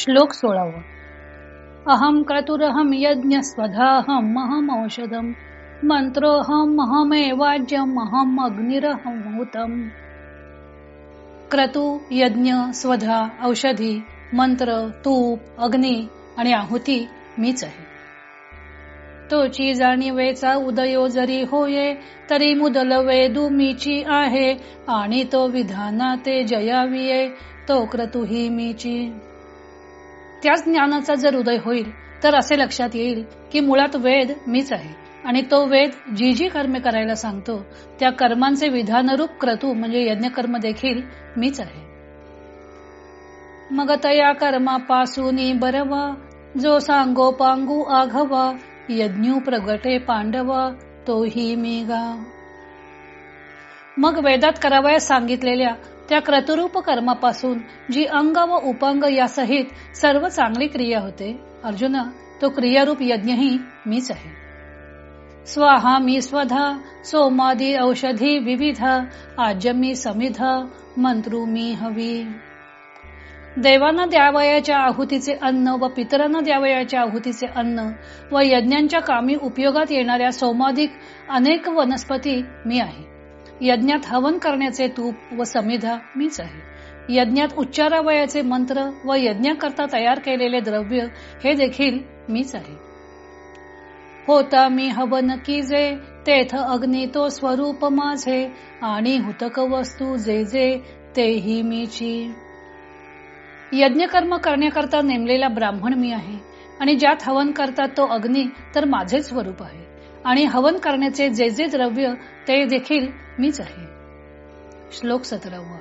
श्लोक सोळावा. अहम क्रतुरहम यज्ञ स्वधाहम महम औषधम मंत्रोहम महमेवाज्यम अहम अग्निरहम क्रतु यज्ञ स्वधा औषधी मंत्र तूप अग्नी आणि आहुती मीच आहे। तोची जाणीवेचा उदयो जरी होये तरी मुदल वेदू मीची आहे आणि तो विधाना ते जयाविये तो क्रतु ही मीची। त्याच ज्ञानाचा जर उदय होईल तर असे लक्षात येईल की मुळात वेद मीच आहे. आणि तो वेद जी जी कर्मे करायला सांगतो त्या कर्मांचे विधानरूप क्रतू म्हणजे यज्ञकर्म देखील मीच आहे. मग तया कर्मा पासून बरवा जो सांगो पांगू आघवा यज्ञू प्रगटे पांडवा तोही मी गा मग वेदात करावयास सांगितलेल्या त्या क्रतुरूप कर्मापासून जी अंग व उपांग यासहित सर्व चांगली क्रिया होते. अर्जुना तो क्रियारूप यज्ञही मीच आहे. स्वाहा मी स्वधा सोमादी औषधी विविधा आजमी समिधा मंत्रू मी हवी. देवांना द्यावयाच्या आहुतीचे अन्न व पितरांना द्यावयाच्या आहुतीचे अन्न व यज्ञांच्या कामी उपयोगात येणाऱ्या सोमाधिक अनेक वनस्पती मी आहे. यज्ञात हवन करण्याचे तूप व समिधा मीच आहे. यज्ञात उच्चारावयाचे मंत्र व यज्ञाकरता तयार केलेले द्रव्य हे देखील मीच आहे. होता मी हवन की जे तेथ अग्नी तो स्वरूप माझे आणि हुतक वस्तू जे जे तेही मीची. यज्ञकर्म करण्याकरता नेमलेला ब्राह्मण मी आहे आणि ज्यात हवन करतात तो अग्नी तर माझेच स्वरूप आहे. आणि हवन करण्याचे जे जे द्रव्य ते देखील मीच आहे. श्लोक सतरावा.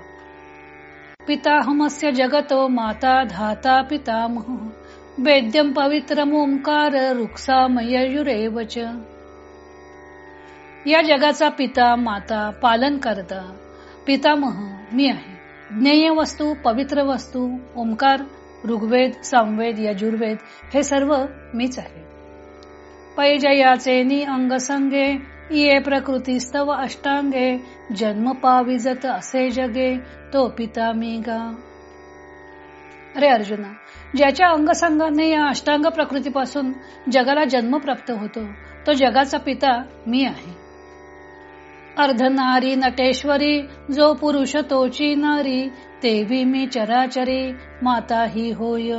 पिताहमस्य जगतो माता धाता पितामह वेद्यम पवित्र ओंकार रुक्सामयुरेवच या जगाचा पिता माता पालन करता पितामह मी आहे. ज्ञेय वस्तू पवित्र वस्तू ओंकार ऋग्वेद सामवेद यजुर्वेद हे सर्व मीच आहे. पैजयाचे नि अंगसंगे ये प्रकृतीस्तव अष्टांगे जन्म पाविजत असे जगे तो पिता मी गा अरे अर्जुना ज्याच्या अंगसंगाने या अष्टांग प्रकृतीपासून जगाला जन्म प्राप्त होतो तो जगाचा पिता मी आहे. अर्धनारी नटेश्वरी जो पुरुष तोची नारी तेवी मी चराचरी माता ही होय.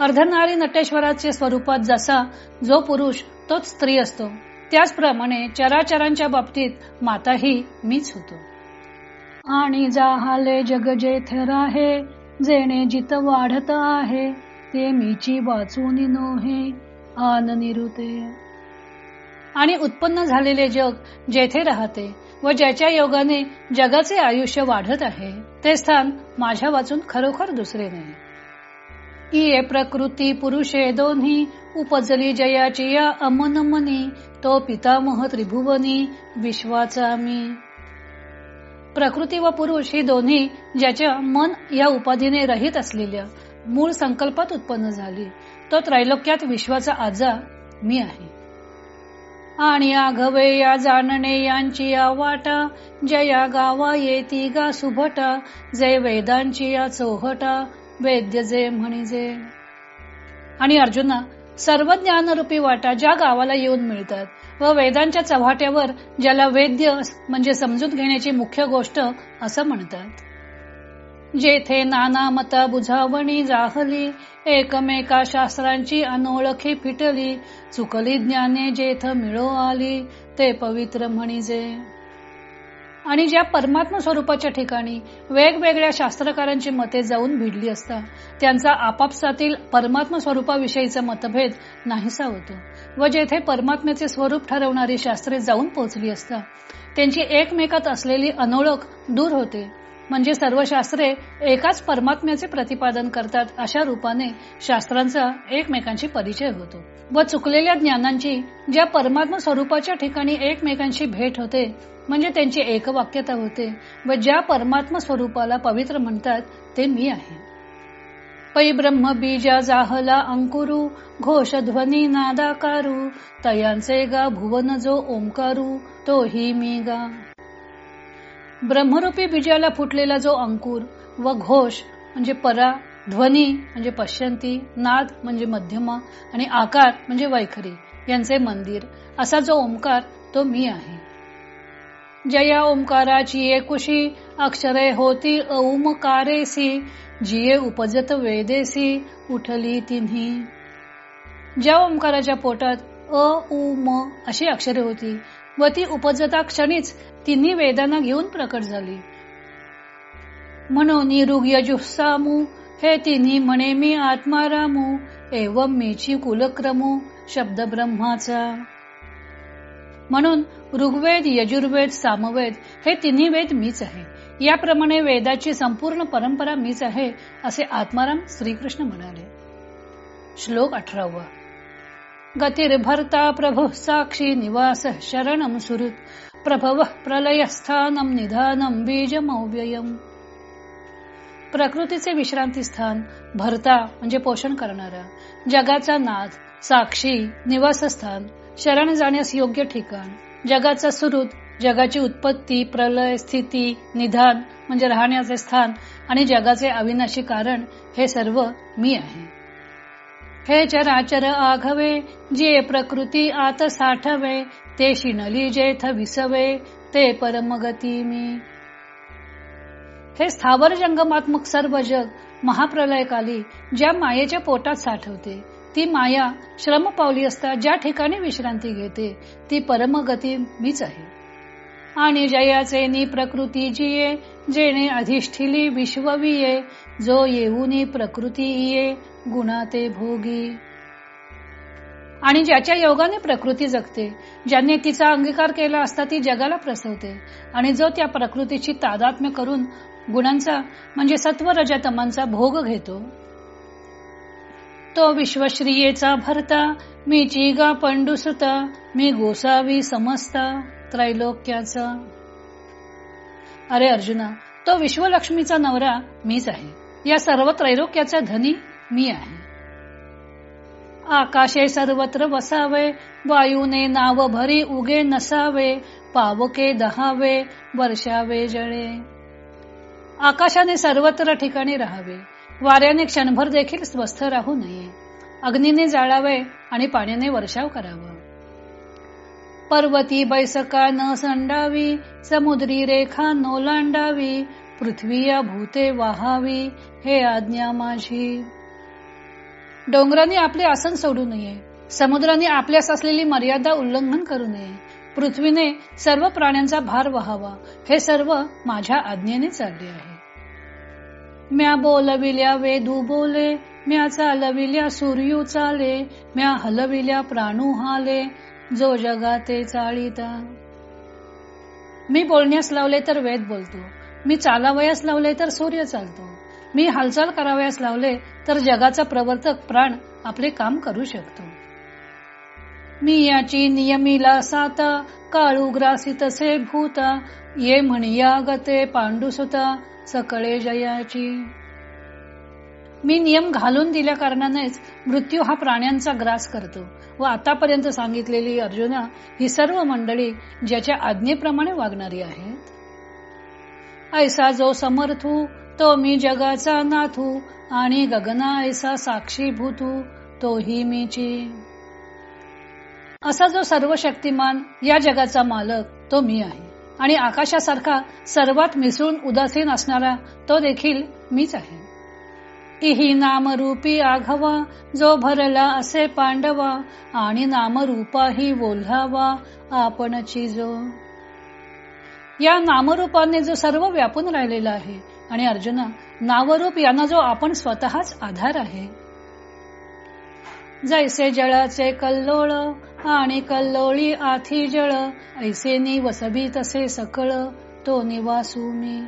अर्धनारी नटेश्वराचे स्वरूपात जसा जो पुरुष तोच स्त्री असतो. त्याचप्रमाणे चराचरांच्या बाबतीत माता ही मीच होतो. आणि जाहाले जग जेथे राहे जेणे जित वाढत आहे ते मीची वाचून नोहे आन निरुते. आणि उत्पन्न झालेले जग जेथे राहते व ज्याच्या योगाने जगाचे आयुष्य वाढत आहे ते स्थान माझ्या वाचून खरोखर दुसरे नाही. ये प्रकृती पुरुषे दोन्ही उपजली जयाची या अमनमनी तो पितामह त्रिभुवनी विश्वाचा मी. प्रकृती व पुरुष ही दोन्ही ज्याच्या मन या उपाधीने रहित असलेल्या मूळ संकल्पात उत्पन्न झाली तो त्रैलोक्यात विश्वाचा आजा मी आहे. आणि आघवे या जाणणे यांची या वाटा जया गावा येती गा सुभटा जय वेदांची या चौहटा वेद्य जे म्हणजे आणि अर्जुना सर्व ज्ञानरूपी वाटा ज्या गावाला येऊन मिळतात व वेदांच्या चव्हाट्यावर ज्याला वेद्य म्हणजे समजून घेण्याची मुख्य गोष्ट असं म्हणतात. जेथे नाना मता बुझावणी जाहली एकमेका शास्त्रांची अनोळखी फिटली चुकली ज्ञाने जेथ मिळो आली ते पवित्र म्हणजे आणि ज्या परमात्मा स्वरूपाच्या ठिकाणी वेगवेगळ्या शास्त्रकारांची मते जाऊन भिडली असता त्यांचा आपापसातील परमात्मा स्वरूपाविषयीचा मतभेद नाहीसा होतो व जेथे परमात्म्याचे स्वरूप ठरवणारी शास्त्रे जाऊन पोहोचली असता त्यांची एकमेकात असलेली अनोळख दूर होते. म्हणजे सर्व शास्त्रे एकाच परमात्म्याचे प्रतिपादन करतात अशा रूपाने शास्त्रांचा एकमेकांशी परिचय होतो व चुकलेल्या ज्ञानांची ज्या परमात्मा स्वरूपाच्या ठिकाणी एकमेकांशी भेट होते म्हणजे त्यांची एकवाक्यता होते व ज्या परमात्मा स्वरूपाला पवित्र म्हणतात ते मी आहे. पै ब्रह्म बीजा जाहला अंकुरू घोष ध्वनी नादाकारू तयांचे गा भुवन जो ओंकारू तो ही मी गा. ब्रह्मरूपी बीजाला फुटलेला जो अंकुर व घोष म्हणजे परा ध्वनी म्हणजे पश्यंती नाद म्हणजे मध्यमा आणि आकार म्हणजे वैखरी यांचे मंदिर असा जो ओंकार तो मी आहे. जया ओंकाराची एकुशी अक्षरे होती औमकारेसी जिये उपजत वेदेसी उठली तिन्ही. ज्या ओंकाराच्या पोटात अ उ म अशी अक्षरे होती व ती उपजता क्षणीच तिन्ही वेदांना घेऊन प्रकट झाली. म्हणून ऋग यजुसामू हे तिन्ही म्हणे मी आत्मारामू एवम मीची कुलक्रमू शब्द ब्रह्माचा. म्हणून ऋग्वेद यजुर्वेद सामवेद हे तिन्ही वेद मीच आहे. याप्रमाणे वेदाची संपूर्ण परंपरा मीच आहे असे आत्माराम श्रीकृष्ण म्हणाले. श्लोक अठरावा. गतिर्भर्ता प्रभु साक्षी निवास शरणम सुरुत प्रभव प्रलयस्थानम निधानम बीजमव्ययम। प्रकृतीचे विश्रांती स्थान भरता म्हणजे पोषण करणारा. जगाचा नाद साक्षी निवासस्थान शरण जाण्यास योग्य ठिकाण. जगाचा सुरुत जगाची उत्पत्ती प्रलय स्थिती निधान म्हणजे राहण्याचे स्थान आणि जगाचे अविनाशी कारण हे सर्व मी आहे. हे चराचर आघवे जे प्रकृती आत साठवे ते शिनली जेथ विसवे ते परमगती मी. हे स्थावर जंगमात्मक सर्व जग महाप्रलयकाली ज्या मायेच्या पोटात साठवते ती माया श्रम पावली असता ज्या ठिकाणी विश्रांती घेते ती परमगती मीच आहे. आणि जयाचे नि प्रकृती जिये जेणे अधिष्ठिली विश्वविये जो येऊनी प्रकृती ये गुणाते भोगी. आणि ज्याच्या योगाने प्रकृती जगते ज्याने तिचा अंगीकार केला असता ती जगाला प्रसवते आणि जो त्या प्रकृतीची तादात्म्य करून गुणांचा म्हणजे सत्व रजतमांचा भोग घेतो. तो विश्वश्रियेचा भरता मी चिगा पंडुसुता मी गोसावी समजता त्रैलोक्याचा. अरे अर्जुना तो विश्वलक्ष्मीचा नवरा मीच आहे. या सर्व त्रैलोक्याचा धनी मी आहे. आकाशे सर्वत्र वसावे वायूने नाव भरी उगे नसावे पावके दहावे वर्षावे जळे. आकाशाने सर्वत्र ठिकाणी राहावे वाऱ्याने क्षणभर देखील स्वस्थ राहू नये. अग्नीने जाळावे आणि पाण्याने वर्षाव करावा. पर्वती बैसका न संडावी समुद्री रेखा नोलांडावी पृथ्वी या भूते वाहावी हे आज्ञा माझी. डोंगराने आपले आसन सोडू नये समुद्राने आपल्यास असलेली मर्यादा उल्लंघन करू नये पृथ्वीने सर्व प्राण्यांचा भार वहावा हे सर्व माझ्या आज्ञेने चालले आहे. म्या बोलविल्या वेदू बोले म्या चालविल्या सूर्यू चाले म्या हलविल्या प्राणू हाले जो जगाते चाळीता. मी बोलण्यास लावले तर वेद बोलतो. मी चालावयास लावले तर सूर्य चालतो. मी हालचाल करावयास लावले तर जगाचा प्रवर्तक प्राण आपले काम करू शकतो. मी याची नियमिला साता काळू ग्रासितसे भूता. ये म्हणिया गते पांडुसुता सकळे जयाची. मी नियम घालून दिल्या कारणानेच मृत्यू हा प्राण्यांचा ग्रास करतो. व आतापर्यंत सांगितलेली अर्जुना ही सर्व मंडळी ज्याच्या आज्ञेप्रमाणे वागणारी आहेत. ऐसा जो समर्थू तो मी जगाचा नाथू आणि गगना ऐसा साक्षी भूतू तोही मीची. असा जो सर्व शक्तिमान या जगाचा मालक तो मी आहे. आणि आकाशासारखा सर्वात मिसळून उदासीन असणारा तो देखील मीच आहे. इही नामरूपी आघवा जो भरला असे पांडवा आणि नामरूपाही बोलावा आपणची जो. या नामरूपाने जो सर्व व्यापून राहिलेला आहे आणि अर्जुना नावरूप यांना जो आपण स्वतःच आधार आहे. जैसे जळाचे कल्लोळ आणि कल्लोळी आथी जळ ऐसेनी वसबी तसे सकळ तो निवासू मी.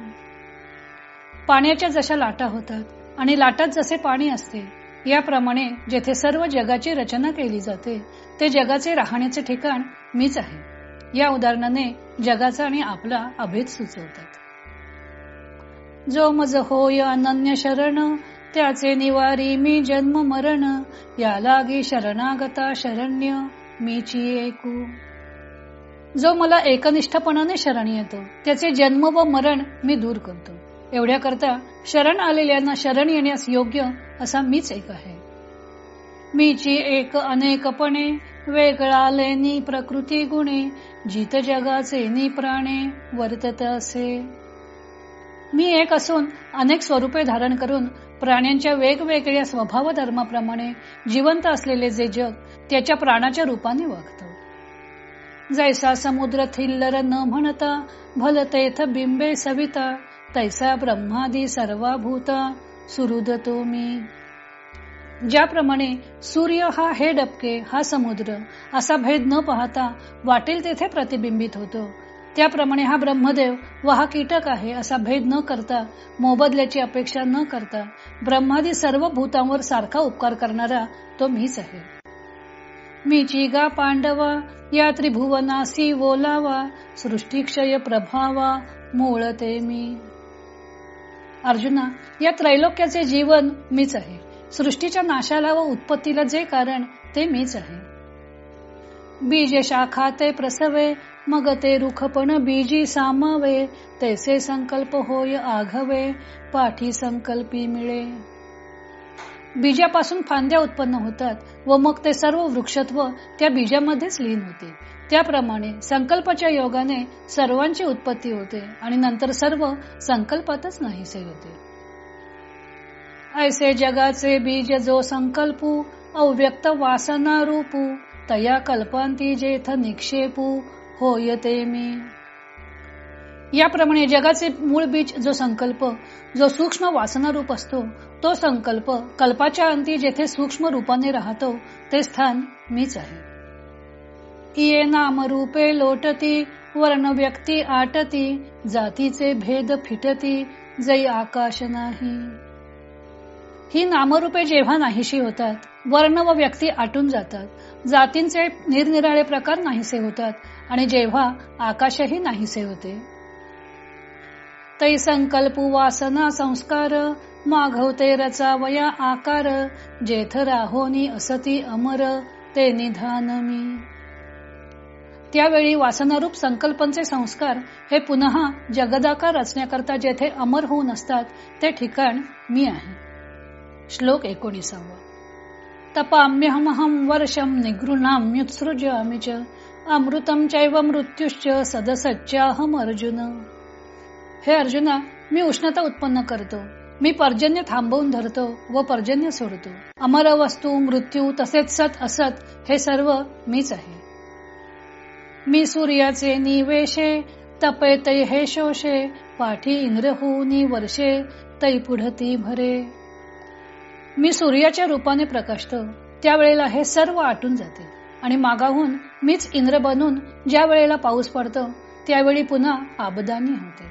पाण्याच्या जशा लाटा होतात आणि लाटात जसे पाणी असते याप्रमाणे जेथे सर्व जगाची रचना केली जाते ते जगाचे राहण्याचे ठिकाण मीच आहे. या उदाहरणाने जगाचा आणि आपला अभेद सुचवतात. जो मज होय अनन्य शरण त्याचे निवारी मी जन्म मरण या लागी शरणागता शरण्य मीची ऐकू जो मला एकनिष्ठपणाने शरण येतो त्याचे जन्म व मरण मी दूर करतो. एवढ्या करता शरण आलेल्यांना शरण येण्यास योग्य असा मीच एक आहे. मीची एक अनेकपणे वेगळा लेनी प्रकृती गुणे जित जगाचे नि प्राणे वर्तत असे. मी एक असून अनेक स्वरूपे धारण करून प्राण्यांच्या वेगवेगळ्या स्वभाव धर्माप्रमाणे जिवंत असलेले जे जग त्याच्या प्राणाच्या रूपाने वागत. जैसा समुद्र थिल्लर न म्हणता भलतेथ बिंबे सविता तैसा ब्रह्मादी सर्वाभूता सुरुदतो मी. ज्याप्रमाणे सूर्य हा हे डबके हा समुद्र असा भेद न पाहता वाटेल तेथे प्रतिबिंबित होतो. त्याप्रमाणे हा ब्रह्मदेव व हा कीटक आहे असा भेद न करता मोबदल्याची अपेक्षा न करता ब्रह्मादी सर्व भूतांवर सारखा उपकार करणारा तो मीच आहे. मी चिगा पांडवा या त्रिभुवनासी बोलावा सृष्टीक्षय प्रभावा मूळते मी. अर्जुना या त्रैलोक्याचे जीवन मीच आहे. सृष्टीच्या नाशाला व उत्पत्तीला जे कारण ते मीच आहे. बीज शाखा ते प्रसवे मग ते रुखपण बीजी सामावे तैसे संकल्प होय आघवे पाठी संकल्पी मिळे. बीजापासून फांद्या उत्पन्न होतात व मग ते सर्व वृक्षत्व त्या बीजामध्येच लीन होते. त्याप्रमाणे संकल्पाच्या योगाने सर्वांची उत्पत्ती होते आणि नंतर सर्व संकल्पातच नाहीसे होते. ऐसे जगाचे बीज जो संकल्पू अव्यक्त वासना रूपू तया कल्पांती जेथ निक्षेपू होय ते मी. याप्रमाणे जगाचे मूळ बीज जो संकल्प जो सूक्ष्म वासना रूप असतो तो संकल्प कल्पाच्या अंती जेथे सूक्ष्म रूपाने राहतो ते स्थान मीच आहे. इये नाम रूपे लोटती वर्ण व्यक्ती आटती जातीचे भेद फिटती जै आकाश नाही. ही नामरूपे जेव्हा नाहीशी होतात वर्ण व व्यक्ती आटून जातात जातींचे निरनिराळे प्रकार नाहीसे होतात आणि जेव्हा आकाशही नाहीसे होते. तै संकल्प वासना संस्कार माघवते रचावया आकार जेथ राहोनी असती अमर ते निधान मी. त्यावेळी वासनारूप संकल्पांचे संस्कार हे पुन्हा जगदाकार रचण्याकरता जेथे अमर होऊन असतात ते ठिकाण मी आहे. श्लोक एकोणीसावा. तपाम्यहमहं वर्षम निगृणाम्युत्सृजामि च अमृतम चैव मृत्युश्च सदसच्याहम अर्जुन. हे अर्जुना मी उष्णता उत्पन्न करतो मी पर्जन्य थांबवून धरतो व पर्जन्य सोडतो. अमर वस्तू मृत्यू तसेच सत असत हे सर्व मीच आहे. मी सूर्याचे निवेशे तपे तै हे शोषे पाठी इंद्रहूनी वर्षे तै पुढती भरे. मी सूर्याच्या रूपाने प्रकाशतो त्यावेळेला हे सर्व आटून जाते. आणि मागाहून मीच इंद्र बनून ज्या वेळेला पाऊस पडतो त्यावेळी पुन्हा आबदानी होते.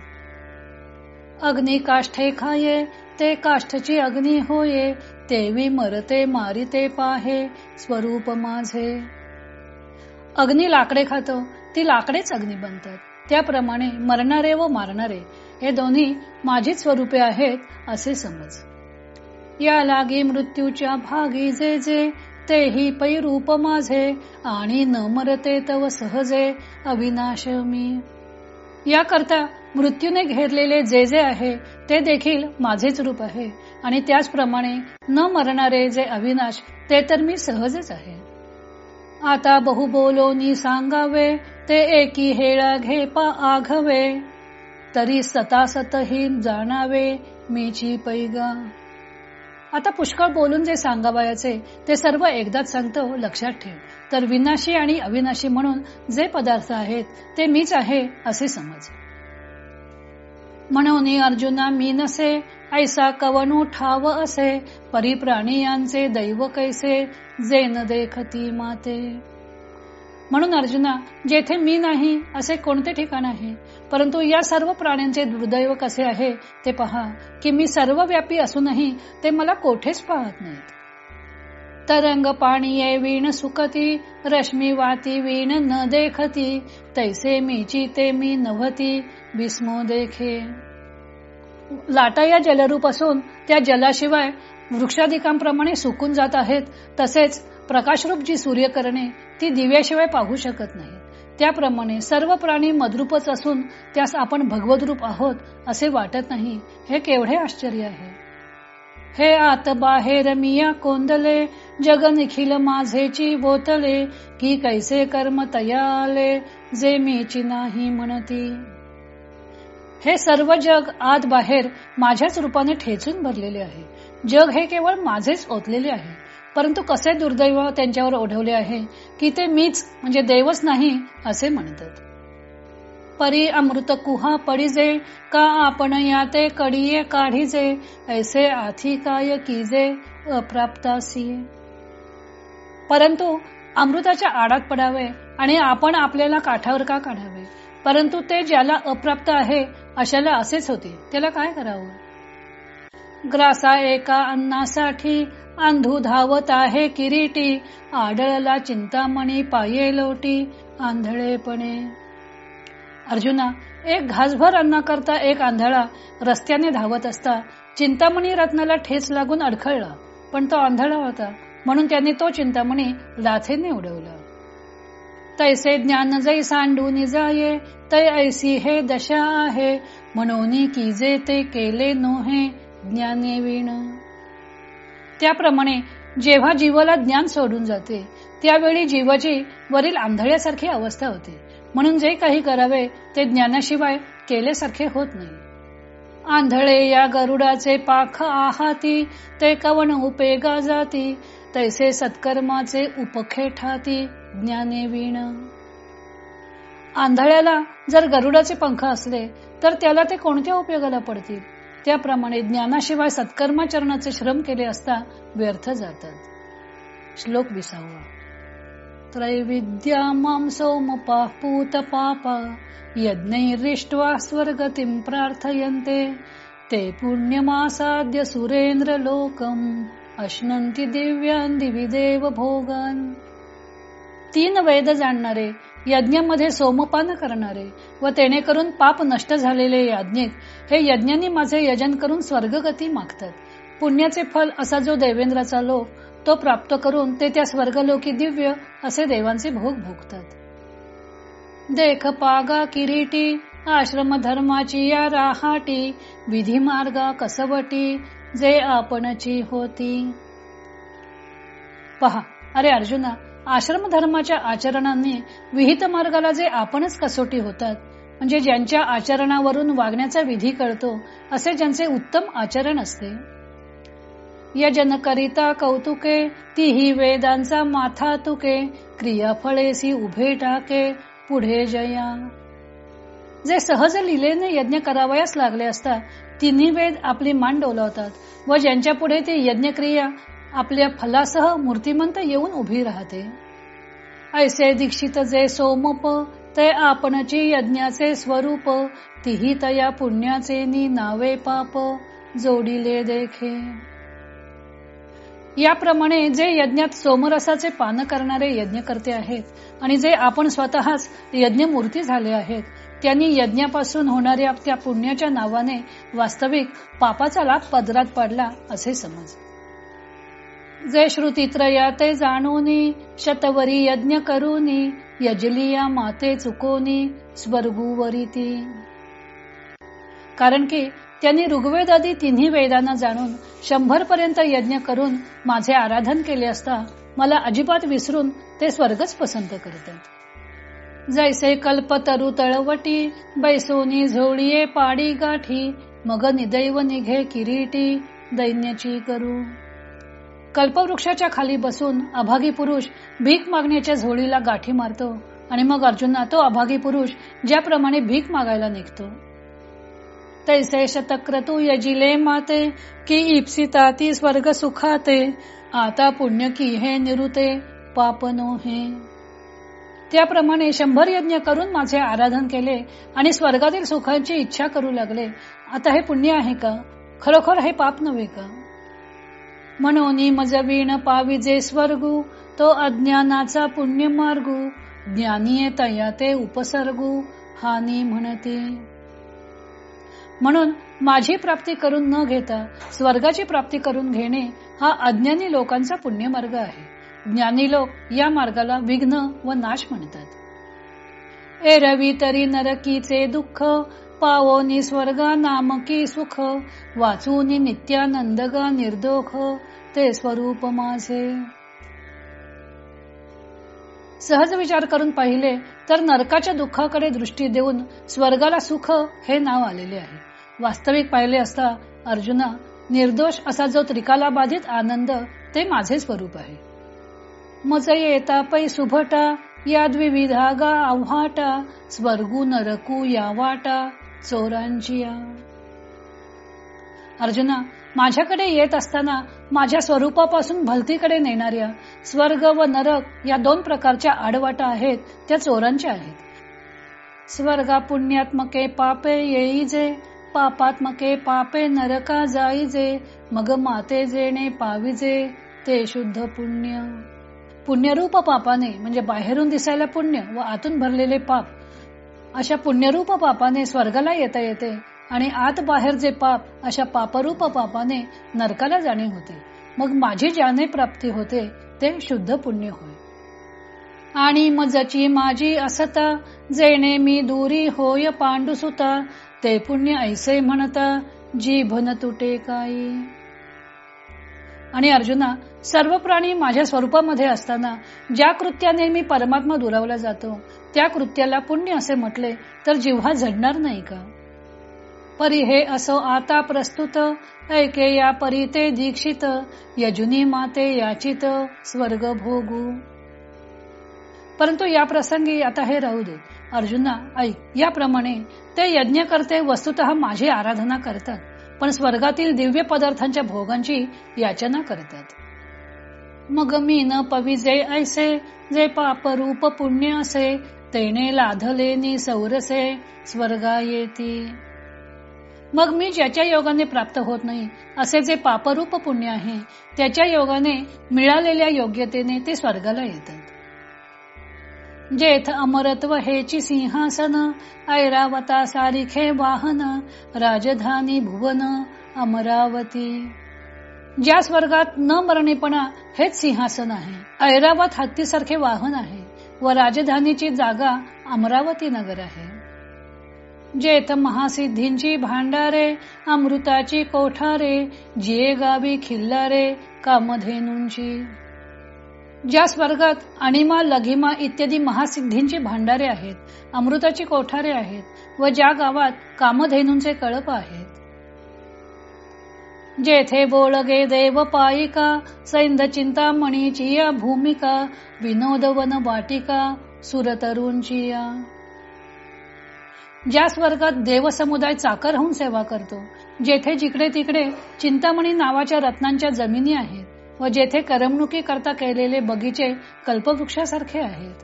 अग्नी काष्ठे खाये ते काष्ठची अग्नी होये तेवी मरते मारिते पाहे स्वरूप माझे. अग्नी लाकडे खातो ती लाकडेच अग्नी बनतात. त्याप्रमाणे मरणारे व मारणारे हे दोन्ही माझीच स्वरूपे आहेत असे समज. या लागी मृत्यूच्या भागी जे जे तेही पै रूप माझे आणि न मरते तव सहजे अविनाश मी. याकरता मृत्यूने घेरलेले जे जे आहे ते देखील माझेच रूप आहे आणि त्याचप्रमाणे न मरणारे जे अविनाश ते तर मी सहजच आहे. आता बहु बोलोनी सांगावे ते एकी हेळा घेपा आघवे. तरी सतासतही जाणावे मीची पैगा. आता पुष्कळ बोलून जे सांगावयाचे ते सर्व एकदाच सांगतो लक्षात ठेव. तर विनाशी आणि अविनाशी म्हणून जे पदार्थ आहेत ते मीच आहे असे समज. म्हणून अर्जुना मी नसे ऐसा कवनू ठाव असे परिप्राणी यांचे दैव कैसे जे न देखती माते. म्हणून अर्जुना जेथे मी नाही असे कोणते ठिकाण आहे? परंतु या सर्व प्राण्यांचे दुर्दैव कसे आहे ते पहा. की मी सर्व व्यापी असूनही ते मला कोठेच पाहत नाहीत. तरंग पाणी ये वीण सुकती रश्मी वाती वीण न देखती तैसे मीची ते मी नव्हती विस्मो देखे. लाटा या जलरूप असून त्या जलाशिवाय वृक्षाधिकांप्रमाणे सुकून जात आहेत तसेच प्रकाशरूप जी सूर्यकरणे ती दिव्याशिवाय पाहू शकत नाही त्याप्रमाणे सर्व प्राणी मद्रूपच असून त्यास आपण भगवत रूप आहोत असे वाटत नाही. हे केवढे आश्चर्य आहे. हे आत बाहेर मिया कोंदले जग निखिल माझेची बोतले की कैसे कर्म तयाले जे मीची नाही म्हणती. हे सर्व जग आत बाहेर माझ्याच रूपाने ठेचून भरलेले आहे. जग हे केवळ माझेच ओतलेले आहे. परंतु कसे दुर्दैव त्यांच्यावर ओढवले आहे की ते मीच म्हणजे देवच नाही असे म्हणतात. परी अमृत कुहा पडिजे का आपण या ते कडिये काढिजे ऐसे आथी काय किजे अप्राप्तासी परंतु अमृताच्या आडात पडावे आणि आपण आपल्याला काठावर का काढावे? परंतु ते ज्याला अप्राप्त आहे अशाला असेच होते. त्याला काय करावं? ग्रासा एका अन्नासाठी अंधू धावत आहे किरीटी आढळला चिंतामणी पाये लोटी आंधळेपणे. अर्जुना एक घासभर अन्नाकरता एक आंधळा रस्त्याने धावत असता चिंतामणी रत्नाला ठेच लागून अडखळला. पण तो आंधळा होता म्हणून त्याने तो चिंतामणी लाथेने उडवला. तैसे ज्ञान जै सांडून जाये तै ऐसी हे दशा आहे म्हणून की जे ते केले नोहे ज्ञाने विण. त्याप्रमाणे जेव्हा जीवाला ज्ञान सोडून जाते त्यावेळी जीवाची वरील आंधळ्यासारखी अवस्था होते. म्हणून जे काही करावे ते ज्ञानाशिवाय केल्यासारखे होत नाही. आंधळे या गरुडाचे पाख आहाती ते कवन उपेगा जाती तैसे सत्कर्माचे उपखे ठाती ज्ञाने विण. आंधळ्याला जर गरुडाचे पंख असले तर त्याला ते कोणत्या उपयोगाला पडतील? त्याप्रमाणे ज्ञानाशिवाय सत्कर्माचरणाचे श्रम केले असता व्यर्थ जातात. श्लोक विसावा. त्रैविद्या माम सोमपा पूत पापा यज्ञैरिष्ट्वा स्वर्गतिं प्रार्थयन्ते ते पुण्यमासाद्य सुरेंद्र लोकम अश्नंती दिव्यान दिविदेव भोगन। तीन वेद जाणणारे यज्ञामध्ये सोमपान करणारे व तेने करून पाप नष्ट झालेले याज्ञिक हे यज्ञांनी माझे यजन करून स्वर्गगती मागतात. पुण्याचे फल असा जो देवेंद्राचा लोक तो प्राप्त करून ते त्या स्वर्गलोकी दिव्य असे देवांचे भोग भोगतात. देख पागा किरीटी आश्रम धर्माची या राहाटी विधी मार्गा कसवटी जे आपणची होती. पहा अरे अर्जुना आश्रम धर्माच्या आचरणाने विहित मार्गाला जे आपणच कसोटी होतात म्हणजे ज्यांच्या आचरणावरून वागण्याचा विधी कळतो असे ज्यांचे उत्तम आचरण असते. यजन करिता कौतुके तीही वेदांचा माथा तुके क्रियाफळेसी उभे टाके पुढे जया. जे सहज लिलेने यज्ञ करावयास लागले असता तिन्ही वेद आपली मान डोलावतात व ज्यांच्या पुढे ती यज्ञक्रिया आपल्या फलासह मूर्तिमंत येऊन उभी राहते. ऐसे दीक्षित जे सोमप ते आपणची यज्ञाचे स्वरूप तिही तया पुण्याचे नि नावे पाप जोडिले देखे. याप्रमाणे जे यज्ञात सोमरसाचे पान करणारे यज्ञकर्ते आहेत आणि जे आपण स्वतःच यज्ञमूर्ती झाले आहेत त्यांनी यज्ञापासून होणाऱ्या त्या पुण्याच्या नावाने वास्तविक पापाचा लाभ पदरात पडला असे समज. जे श्रुतीत्रया ते जाणूनी शतवरी यज्ञ करूनी यजलिया माते चुकोनी स्वर्गुवरी ती कारण की त्यांनी ऋग्वेद आदी तिन्ही वेदांना जाणून शंभर पर्यंत यज्ञ करून माझे आराधन केले असता मला अजिबात विसरून ते स्वर्गच पसंत करतात जैसे कल्पतरू तळवटी बैसोनी झोळीये पाडी गाठी मग निदैव निघे किरीटी दैन्याची करू. कल्पवृक्षाच्या खाली बसून अभागी पुरुष भीक मागण्याच्या झोळीला गाठी मारतो आणि मग अर्जुना तो अभागी पुरुष ज्याप्रमाणे भीक मागायला निघतो. तैसे शतक्रतू यजिले माते की इप्सिता ती स्वर्ग सुखाते आता पुण्य की हे निरुते पापनो हे. त्याप्रमाणे शंभर यज्ञ करून माझे आराधन केले आणि स्वर्गातील सुखांची इच्छा करू लागले. आता हे पुण्य आहे का? खरोखर हे पाप नव्हे का? म्हणून मजवीण पाविजे स्वर्गू तो अज्ञानाचा पुण्य मार्गू ज्ञानीये तया ते उपसर्गू हानी म्हणते. म्हणून माझी प्राप्ती करून न घेता स्वर्गाची प्राप्ती करून घेणे हा अज्ञानी लोकांचा पुण्यमार्ग आहे. ज्ञानी लोक या मार्गाला विघ्न व नाश म्हणतात. एरवी तरी नरकीचे दुःख पावोनी स्वर्गा नामकी सुख वाचूनी नित्यानंदगा निर्दोख ते स्वरूप माझे. सहज विचार करून पाहिले तर नरकाच्या दुःखाकडे दृष्टी देऊन स्वर्गाला सुख हे नाव आलेले आहे. वास्तविक पाहिले असता अर्जुना निर्दोष असा जो त्रिकाला बाधित आनंद ते माझे स्वरूप आहे. मज येता पै सुभटा या द्विविधागा आव्हाटा स्वर्गू नरकू या वाटा चोरांची अर्जुना माझ्याकडे येत असताना माझ्या स्वरूपापासून भलतीकडे नेणाऱ्या स्वर्ग व नरक या दोन प्रकारच्या आडवाटा आहेत त्या चोरांच्या आहेत. स्वर्गा पुण्यात्मके पापे येईजे पापात्मके पापे नरका जाईजे मग माते जेणे पाविजे ते शुद्ध पुण्य. पुण्यरूप पापाने म्हणजे बाहेरून दिसायला पुण्य व आतून भरलेले पाप अशा पुण्यरूप पापाने स्वर्गाला येता येते आणि आत बाहेर जे पाप अशा पापरूप पापाने नरकाला जाणे होते. मग माझी ज्याने प्राप्ती होते ते शुद्ध पुण्य होय. आणि मजची माझी असता जेणे मी दुरी होय पांडुसुता ते पुण्य ऐसे म्हणता जी भन तुटे काही आणि अर्जुना सर्व प्राणी माझ्या स्वरूपामध्ये असताना ज्या कृत्याने मी परमात्मा दुरावला जातो त्या कृत्याला पुण्य असे म्हटले तर जिव्हा झडणार नाही का? परी हे असो आता प्रस्तुत ऐके या परी ते दीक्षित यजुनी माते याचित स्वर्ग भोगू परंतु या प्रसंगी आता हे राहू दे. अर्जुना ऐक याप्रमाणे ते यज्ञ करते वस्तुत माझी आराधना करतात पण स्वर्गातील दिव्य पदार्थांच्या भोगांची याचना करतात. मग मी न पविजे ऐसे जे पाप रूप पुण्य असे तेने लाधलेनी सौरसे स्वर्गा येती मग मी ज्याच्या योगाने प्राप्त होत नाही असे जे पापरूप पुण्य आहे त्याच्या योगाने मिळालेल्या योग्यतेने ते स्वर्गाला येतात. जेथ अमरत्व हेची सिंहासन ऐरावता सारिखे वाहन राजधानी भुवन अमरावती. ज्या स्वर्गात न मरणेपणा हेच सिंहासन आहे. ऐरावत हत्तीसारखे वाहन आहे व राजधानीची जागा अमरावती नगर आहे. जेथ महासिद्धींची भांडारे अमृताची कोठारे जिये गावी खिल्लारे कामधेनूंची. ज्या स्वर्गात अणिमा लघिमा इत्यादी महासिद्धींची भांडारे आहेत अमृताची कोठारे आहेत व ज्या गावात कामधेनूंचे कळप आहेत. जेथे बोळगे देव पायिका सैंद चिंतामणीची या भूमिका विनोदवन वाटिका सुरतरुंची या. ज्या स्वर्गात देवसमुदाय चाकर होऊन सेवा करतो जेथे जिकडे तिकडे चिंतामणी नावाच्या रत्नांच्या जमिनी आहेत व जेथे करमणुकी करता केलेले बगीचे कल्पवृक्षासारखे आहेत.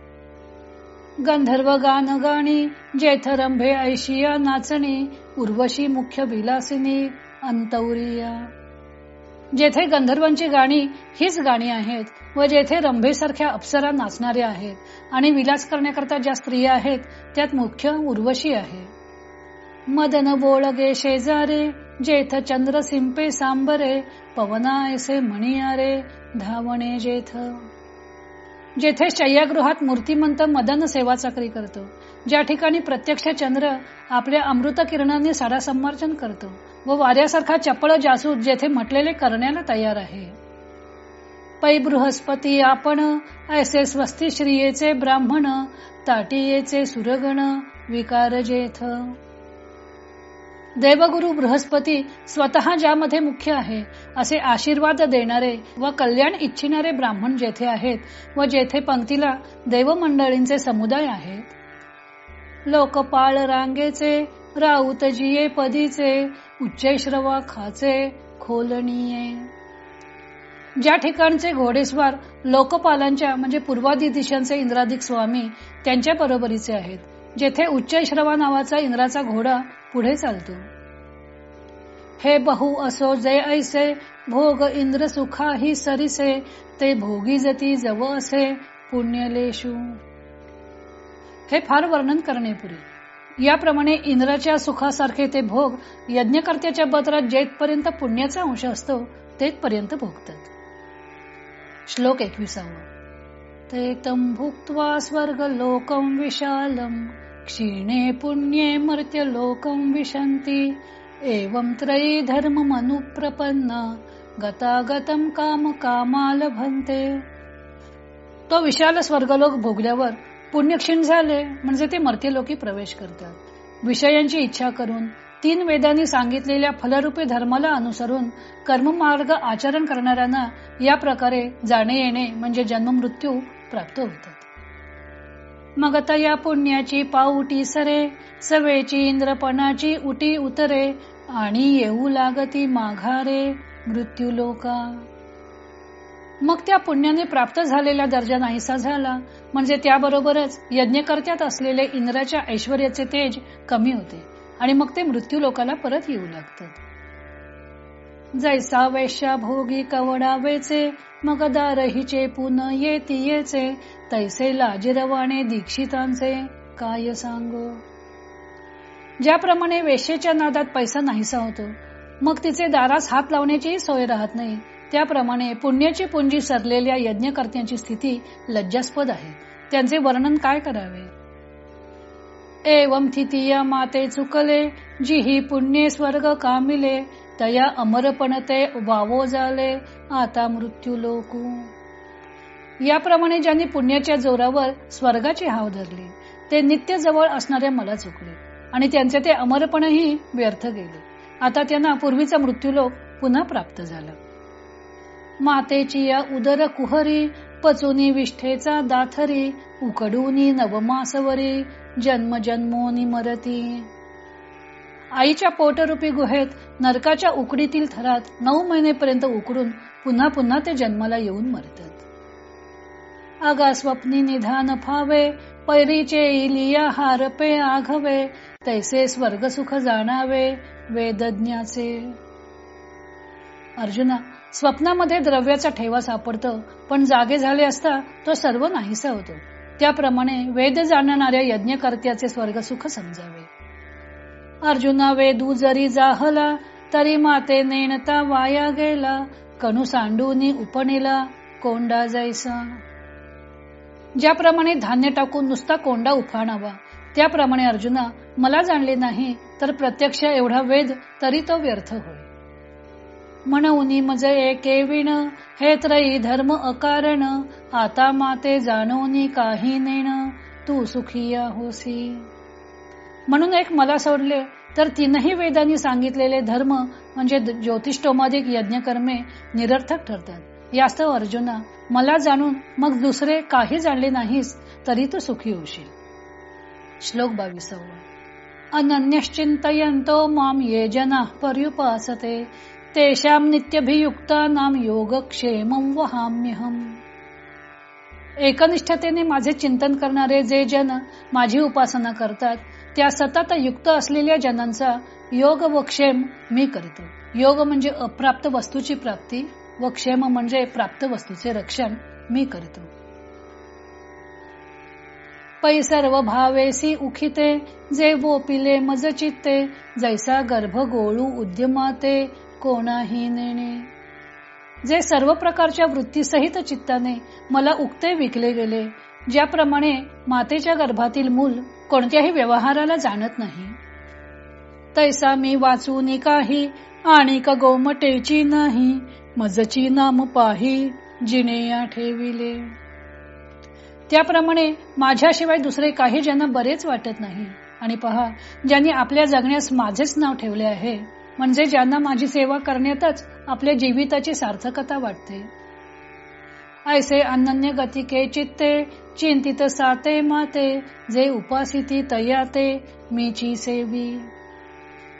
गंधर्व गान गाणी जेथ रंभे ऐशिया नाचणी उर्वशी मुख्य विलासिनी अंतौरिया. जेथे गंधर्वांची गाणी हीच गाणी आहेत व जेथे रंभेसारख्या अप्सरा नाचणाऱ्या आहेत आणि विलास करण्याकरता ज्या स्त्रिया आहेत त्यात मुख्य उर्वशी आहे. मदन बोळगे शेजारे जेथ चंद्र सिंपे सांबरे पवना ऐसे म्हणियारे धावणे जेथ. जेथे शय्यागृहात मूर्तिमंत मदन सेवा चाकरी करतो ज्या ठिकाणी प्रत्यक्ष चंद्र आपल्या अमृत किरणाने सारा संमार्जन करतो व वाऱ्यासारखा चपळ जासूद जेथे म्हटलेले करण्याला तयार आहे. पै बृहस्पती आपण ऐसे स्वस्ती श्रियेचे ब्राह्मण ताटियेचे सुरगण विकार जेथ. देवगुरु बृहस्पती स्वतः ज्यामध्ये मुख्य आहे असे आशीर्वाद देणारे व कल्याण इच्छिणारे ब्राह्मण जेथे आहेत व जेथे पंक्तीला देवमंडळींचे समुदाय आहेत. लोकपाळ रांगेचे राऊतजिये पदीचे उच्चैश्रवा खाचे खोलणीये. ज्या ठिकाणचे घोडेस्वार लोकपालांच्या म्हणजे पूर्वादी दिशांचे इंद्राधिक स्वामी त्यांच्या बरोबरीचे आहेत. जेथे उच्चैश्रवा नावाचा इंद्राचा घोडा पुढे चालतो. हे बहु असो जे ऐसे भोग इंद्र सुखा ही सरिसे ते भोगी जती जव असे पुण्यलेशू. हे फार वर्णन करणे पुरे याप्रमाणे इंद्राच्या सुखासारखे ते भोग यज्ञकर्त्याच्या पत्रात जेथपर्यंत पुण्याचा अंश असतो तेथपर्यंत भोगतात. श्लोक एकविसावा. ते तंभुक्त्वा स्वर्ग लोकम विशालम क्षीणे पुण्ये मर्त्य लोकं विशंती एवं त्रयी धर्म मनुप्रपन्न गतागतम काम कामाल भंते तो विशाल स्वर्गलोक भोगल्यावर पुण्यक्षीण झाले म्हणजे ते मर्त्यलोकी प्रवेश करतात। विषयांची इच्छा करून तीन वेदांनी सांगितलेल्या फलरूपी धर्माला अनुसरून कर्ममार्ग आचरण करणाऱ्यांना या प्रकारे जाणे येणे म्हणजे जन्म मृत्यू प्राप्त होतात। मग आता या पुण्याची पाऊटी सरे सवेची इंद्रपणाची उटी उतरे आणि येऊ लागती माघारे मृत्यू लोका. मग त्या पुण्याने प्राप्त झालेला दर्जा नाहीसा झाला. म्हणजे त्याबरोबरच यज्ञकर्त्यात असलेले इंद्राच्या ऐश्वर्याचे तेज कमी होते आणि मग ते मृत्यू लोकाला परत येऊ लागतात. जैसा वैश्या भोगी कवडावेचे मग दारहीचे पुन येतीयेचे तैसे लाजिरवाणे दीक्षितांचे. काय सांगो? ज्याप्रमाणे वेश्येच्या नादात पैसा नाहीसा होतो मग तिचे दारास हात लावण्याचीही सोय राहत नाही. त्याप्रमाणे पुण्याची पुंजी सरलेल्या यज्ञकर्त्यांची स्थिती लज्जास्पद आहे. त्यांचे वर्णन काय करावे? एवं थितीय माते चुकले जी ही पुण्ये स्वर्ग कामिले तया अमरपणते वावो झाले आता मृत्यू लोकू. याप्रमाणे ज्यांनी पुण्याच्या जोरावर स्वर्गाची हाव धरली ते नित्य जवळ असणाऱ्या मला चुकले आणि त्यांचे ते अमरपणही व्यर्थ गेले. आता त्यांना पूर्वीचा मृत्यूलोक पुन्हा प्राप्त झाला. मातेची या उदर कुहरी पचुनी विष्ठेचा दाथरी उकडूनी नवमासवरी जन्म जन्मोनी मरती. आईच्या पोटरूपी गुहेत नरकाच्या उकडीतील थरात नऊ महिनेपर्यंत उकडून पुन्हा पुन्हा ते जन्माला येऊन मरतात. आगा स्वप्नी निधान फावे पैरीचे इलिया हारपे आघवे तैसे स्वर्ग सुख जाणावे वेदज्ञाचे. अर्जुना स्वप्नामध्ये द्रव्याचा ठेवा सापडतो पण जागे झाले असता तो सर्व नाहीसा होतो. त्याप्रमाणे वेद जाणणाऱ्या यज्ञकर्त्याचे स्वर्ग सुख समजावे. अर्जुना वेदू जरी जाहला तरी माते नेणता वाया गेला कणू सांडूनी उपणेला कोंडा जायसा. ज्याप्रमाणे धान्य टाकून नुसता कोंडा उफाणावा त्याप्रमाणे अर्जुना मला जाणले नाही तर प्रत्यक्ष एवढा वेद तरी तो व्यर्थ होय. म्हणून मज एके विण हे त्रयी धर्म अकारण आता माते जाणवनी काही नेण तू सुखिया होसी. म्हणून एक मला सोडले तर तीनही वेदांनी सांगितलेले धर्म म्हणजे ज्योतिषोमाधिक यज्ञकर्मे निरर्थक ठरतात. यास्तव अर्जुना मला जाणून मग दुसरे काही जाणले नाहीस तरी तू सुखी होशील. श्लोक बावीसावा. अनन्यश्चिंतयंतो माम ये जना पर्युपासते तेषाम नित्यभियुक्तानाम योगक्षेमं वहाम्यहम. एकनिष्ठतेने माझे चिंतन करणारे जे जन माझी उपासना करतात त्या सतत युक्त असलेल्या जनांचा योग व क्षेम मी करतो. योग म्हणजे अप्राप्त वस्तूची प्राप्ती व क्षेम म्हणजे प्राप्त वस्तूचे रक्षण मी करतो. पै सर्व भावेसी उखिते जे वोपिले मज चित्ते जैसा गर्भ गोळू उद्यमाते कोणाही नेणे. जे सर्व प्रकारच्या वृत्तीसहित चित्ताने मला उक्ते विकले गेले ज्याप्रमाणे मातेच्या गर्भातील मूल कोणत्याही व्यवहाराला जाणत नाही. तैसा मी वाचून काही आणि का गोमटेची नाही मजची नाम पाही जिने या ठेविले. त्याप्रमाणे माझ्याशिवाय दुसरे काही ज्यांना बरेच वाटत नाही. आणि पहा ज्यांनी आपल्या जगण्यास माझेच नाव ठेवले आहे म्हणजे ज्यांना माझी सेवा करण्यातच आपल्या जीविताची सार्थकता वाटते. ऐसे अनन्य गती के चित्ते चिंतित साते माते जे उपासिती तयाते मीची सेवी।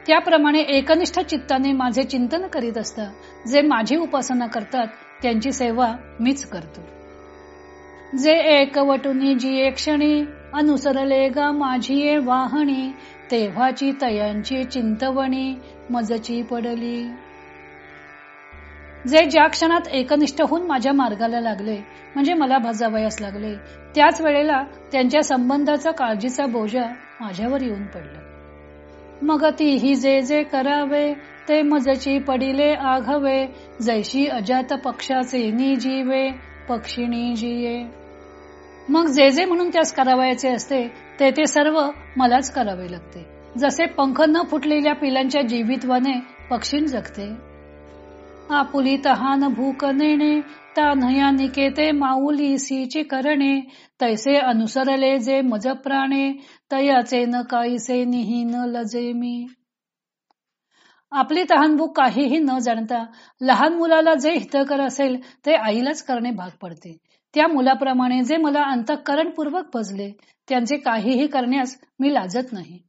त्याप्रमाणे एकनिष्ठ चित्ताने माझे चिंतन करीत असत जे माझी उपासना करतात त्यांची सेवा मीच करतो. जे एकवटुनी जी एक क्षणी अनुसरले गा माझी वाहणी तेव्हाची तयांची चिंतवणी मजची पडली. जे ज्या क्षणात एकनिष्ठ होऊन माझ्या मार्गाला लागले म्हणजे मला भजावयास लागले त्याच वेळेला त्यांच्या संबंधाचा काळजीचा बोजा माझ्यावर येऊन पडला. मग तीही जे जे करावे ते मजची पडिले आघवे जैशी अजात पक्षाचे निजीवे पक्षिणी जिये. मग जे जे म्हणून त्यास करावयाचे असते ते ते सर्व मलाच करावे लागते. जसे पंख न फुटलेल्या पिलांच्या जीवित्वाने पक्षीण जगते आपुली तहान भूक नेणे तान्हया निकेते माऊली सीची करणे तैसे अनुसरले जे मज प्राणे तयाचे न काहीसे निहीन लजे मी. आपली तहानभूक काहीही न जाणता लहान मुलाला जे हितकर असेल ते आईलाच करणे भाग पडते. त्या मुलाप्रमाणे जे मला अंतःकरणपूर्वक भजले त्यांचे काहीही करण्यास मी लाजत नाही.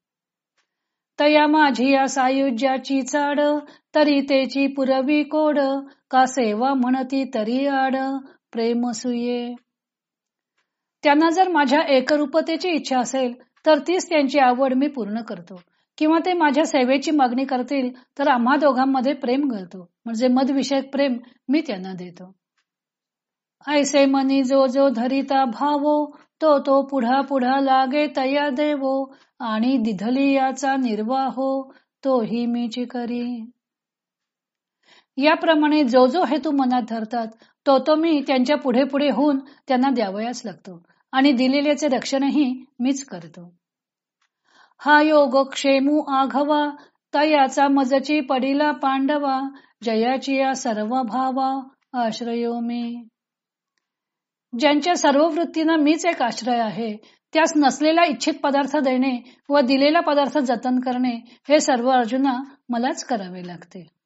तया माझी या सायुज्याची चाड तरी तेची पुरवी कोड का सेवा म्हणती तरी आड प्रेम सुये. त्यांना जर माझ्या एकरूपतेची इच्छा असेल तर तीच त्यांची आवड मी पूर्ण करतो. किंवा ते माझ्या सेवेची मागणी करतील तर आम्हा दोघांमध्ये प्रेम घालतो. म्हणजे मदविषयक प्रेम मी त्यांना देतो. ऐसे मनी जो जो धरिता भावो तो तो पुढा पुढा लागे तया देवो. आणि दिधली याचा निर्वाहो तोही मीची करी याप्रमाणे जो जो हेतू मनात धरतात तो तो मी त्यांच्या पुढे पुढे होऊन त्यांना द्यावयाच लागतो आणि दिलेल्याचे रक्षणही मीच करतो. हा योग क्षेमू आघवा तयाचा मजची पडिला पांडवा जयाची या सर्व भावा आश्रयो मी. ज्यांच्या सर्व वृत्तींना मीच एक आश्रय आहे त्यास नसलेला इच्छित पदार्थ देणे व दिलेला पदार्थ जतन करणे हे सर्व अर्जुना मलाच करावे लागते.